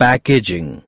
packaging.